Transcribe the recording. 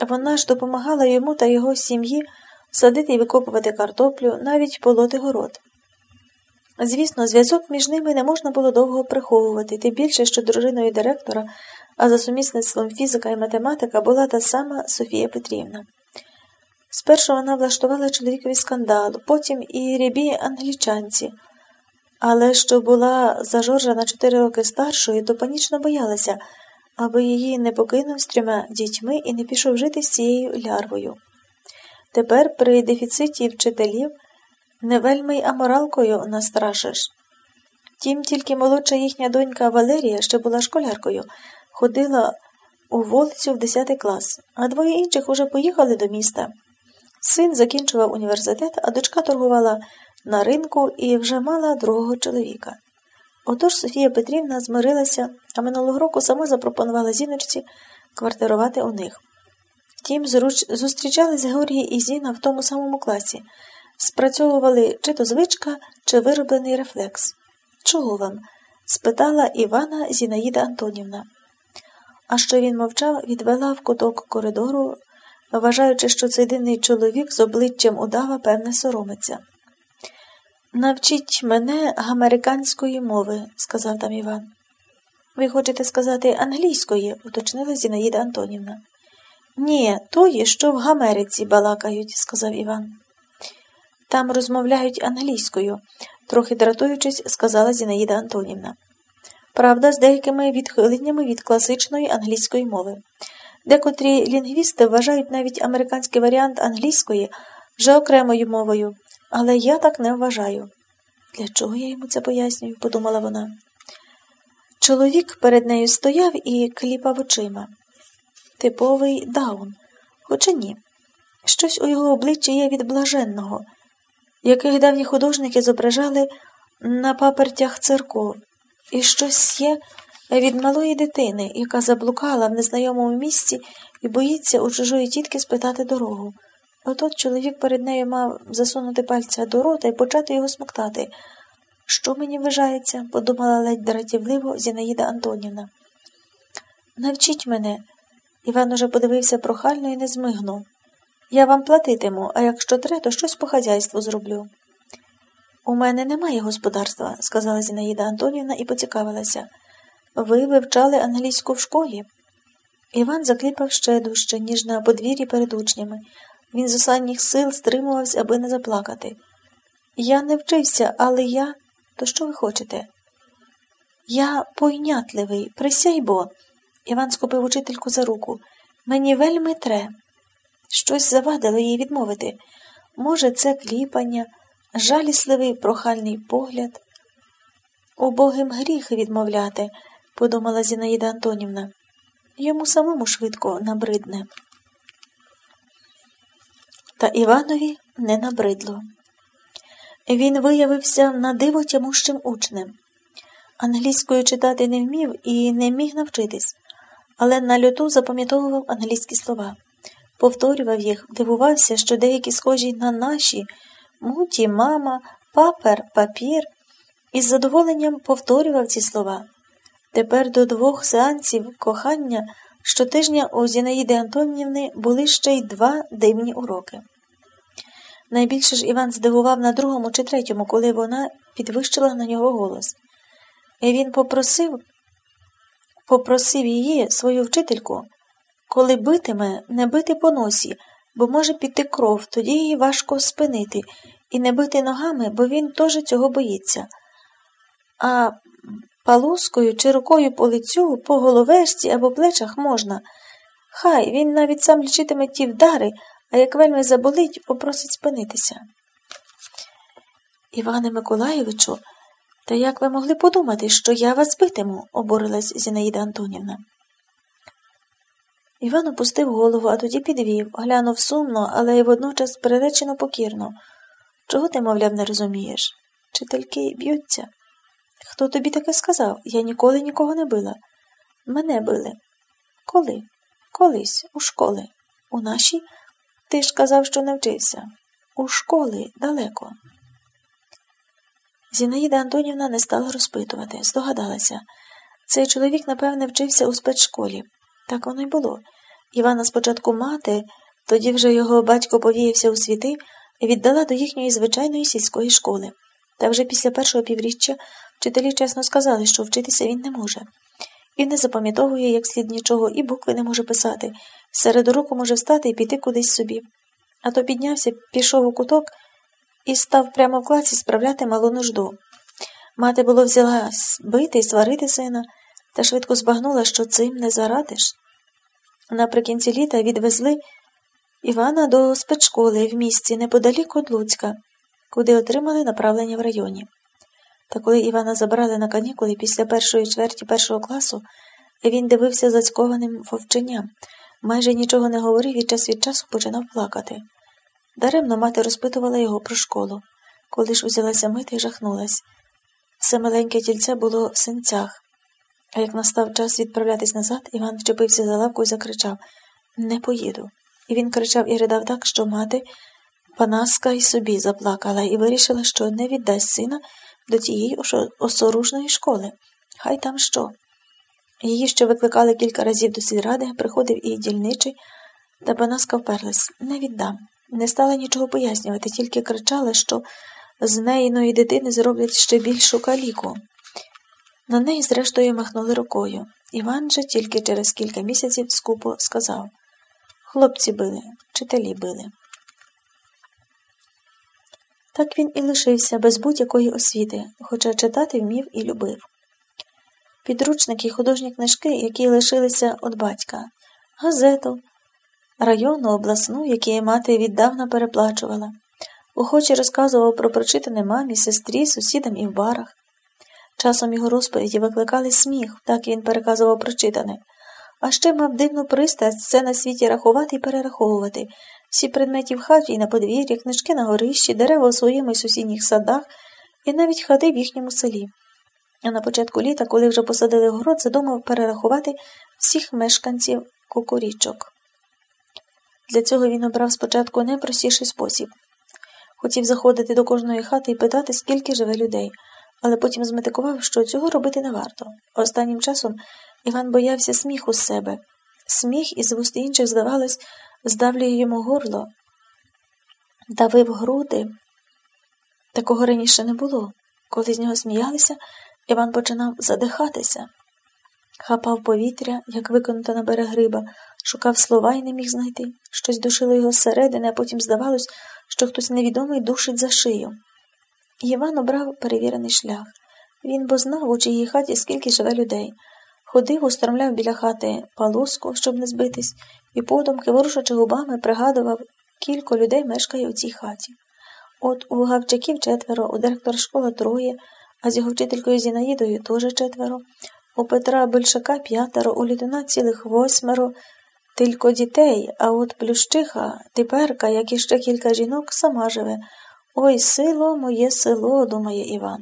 Вона ж допомагала йому та його сім'ї садити і викопувати картоплю, навіть полоти город. Звісно, зв'язок між ними не можна було довго приховувати, тим більше, що дружиною директора, а за сумісництвом фізика і математика була та сама Софія Петрівна. Спершу вона влаштувала чоловікові скандал, потім і рябі англічанці, але що була за Жоржа на чотири роки старшою, то панічно боялася, аби її не покинув з трьома дітьми і не пішов жити з цією лярвою. Тепер при дефіциті вчителів не вельми й аморалкою настрашиш. Тім тільки молодша їхня донька Валерія, ще була школяркою, ходила у вулицю в 10 клас, а двоє інших уже поїхали до міста. Син закінчував університет, а дочка торгувала на ринку і вже мала другого чоловіка. Отож Софія Петрівна змирилася, а минулого року сама запропонувала зіночці квартирувати у них. Втім, зустрічались Георгій і Зіна в тому самому класі, спрацьовували чи то звичка, чи вироблений рефлекс. Чого вам? спитала Івана Зінаїда Антонівна. А що він мовчав, відвела в куток коридору, вважаючи, що цей дивний чоловік з обличчям удава, певне, соромиться. Навчіть мене американської мови, сказав там Іван. Ви хочете сказати англійської, уточнила Зінаїда Антонівна. Ні, тої, що в Гамериці балакають, сказав Іван. Там розмовляють англійською, трохи дратуючись, сказала Зінаїда Антонівна. Правда, з деякими відхиленнями від класичної англійської мови. Декотрі лінгвісти вважають навіть американський варіант англійської вже окремою мовою, але я так не вважаю. Для чого я йому це пояснюю? подумала вона. Чоловік перед нею стояв і кліпав очима. Типовий даун, хоча ні. Щось у його обличчі є від блаженного, яких давні художники зображали на папертях церков, і щось є від малої дитини, яка заблукала в незнайомому місці і боїться у чужої тітки спитати дорогу. Отот чоловік перед нею мав засунути пальця до рота і почати його смоктати. Що мені вважається, подумала ледь дратівливо Зінаїда Антонівна. Навчіть мене. Іван уже подивився прохально і не змигнув. Я вам платитиму, а якщо треба, то щось по хазяйству зроблю. У мене немає господарства, сказала Зінаїда Антонівна і поцікавилася. Ви вивчали англійську в школі? Іван закліпав ще дужче, ніж на подвір'ї перед учнями. Він з останніх сил стримувався, аби не заплакати. Я не вчився, але я. То що ви хочете? Я пойнятливий, присяй бо. Іван схопив учительку за руку. Мені вельми тре. Щось завадило їй відмовити. Може, це кліпання, жалісливий прохальний погляд. Убогим гріх відмовляти, подумала Зінаїда Антонівна. Йому самому швидко набридне. Та Іванові не набридло. Він виявився на диво тямущим учнем. Англійською читати не вмів і не міг навчитись, але на люту запам'ятовував англійські слова, повторював їх, дивувався, що деякі схожі на наші муті, мама, папер, папір, і з задоволенням повторював ці слова. Тепер до двох сеансів кохання щотижня у Зінаїди Антонівни були ще й два дивні уроки. Найбільше ж Іван здивував на другому чи третьому, коли вона підвищила на нього голос. І Він попросив попросив її, свою вчительку, коли битиме, не бити по носі, бо може піти кров, тоді її важко спинити, і не бити ногами, бо він теж цього боїться. А палускою чи рукою по лицю, по головешці або плечах можна. Хай він навіть сам лічитиме ті вдари а як вельми заболить, попросить спинитися. Іване Миколаєвичу, та як ви могли подумати, що я вас битиму? обурилась Зінаїда Антонівна. Іван опустив голову, а тоді підвів, глянув сумно, але й водночас переречено покірно. Чого ти, мовляв, не розумієш? Вчительки б'ються. Хто тобі таке сказав? Я ніколи нікого не била. Мене били. Коли? Колись, у школи. У нашій ти ж казав, що навчився. У школи далеко. Зінаїда Антонівна не стала розпитувати, здогадалася. Цей чоловік, напевне, вчився у спецшколі. Так воно й було. Івана спочатку мати, тоді вже його батько повіявся у світи віддала до їхньої звичайної сільської школи. Та вже після першого півріччя вчителі чесно сказали, що вчитися він не може. Він не запам'ятовує як слід нічого, і букви не може писати. Серед уроку може встати і піти кудись собі. А то піднявся, пішов у куток і став прямо в класі справляти малу нужду. Мати було взялась бити і сварити сина, та швидко збагнула, що цим не зарадиш. Наприкінці літа відвезли Івана до спецшколи в місті неподалік від Луцька, куди отримали направлення в районі. Та коли Івана забрали на канікули після першої чверті першого класу, він дивився зацькованим вовченням, майже нічого не говорив і час від часу починав плакати. Даремно мати розпитувала його про школу. Коли ж узялася мити жахнулась. Все маленьке тільце було в синцях. А як настав час відправлятись назад, Іван вчепився за лавку і закричав Не поїду. І він кричав і ридав так, що мати, панаска й собі заплакала і вирішила, що не віддасть сина до тієї осоружної школи. Хай там що. Її ще викликали кілька разів до сільради, приходив і дільничий, та панаска вперлась не віддам. Не стала нічого пояснювати, тільки кричала, що з неїної дитини зроблять ще більшу каліку. На неї, зрештою, махнули рукою. Іван же тільки через кілька місяців скупо сказав Хлопці били, вчителі били. Так він і лишився без будь-якої освіти, хоча читати вмів і любив. Підручники художні книжки, які лишилися від батька, газету, районну обласну, які мати віддавна переплачувала, охоче розказував про прочитане мамі, сестрі, сусідам і в барах. Часом його розповіді викликали сміх, так він переказував прочитане, а ще мав дивну пристрасть все на світі рахувати і перераховувати, всі предмети в хаті і на подвір'ї, книжки на горищі, дерева у своєму і сусідніх садах і навіть хати в їхньому селі. А на початку літа, коли вже посадили город, задумав перерахувати всіх мешканців кукурічок. Для цього він обрав спочатку найпростіший спосіб. Хотів заходити до кожної хати і питати, скільки живе людей, але потім зметикував, що цього робити не варто. Останнім часом Іван боявся сміху з себе. Сміх із вуст інших, здавалось, здавлює йому горло, давив груди. Такого раніше не було. Коли з нього сміялися, Іван починав задихатися, хапав повітря, як виконута на берег риба, шукав слова і не міг знайти. Щось душило його зсередини, а потім здавалось, що хтось невідомий душить за шию. Іван обрав перевірений шлях. Він бо знав, у чиїй хаті скільки живе людей. Ходив, устромляв біля хати палуску, щоб не збитись, і подумки, ворушачи губами, пригадував, кілько людей мешкає у цій хаті. От у Гавчаків четверо, у директора школи троє, а з його вчителькою Зінаїдою теж четверо, у Петра Большака п'ятеро, у Літуна цілих восьмеро, тільки дітей, а от Плющиха, теперка, як і ще кілька жінок, сама живе. Ой, село моє село, думає Іван.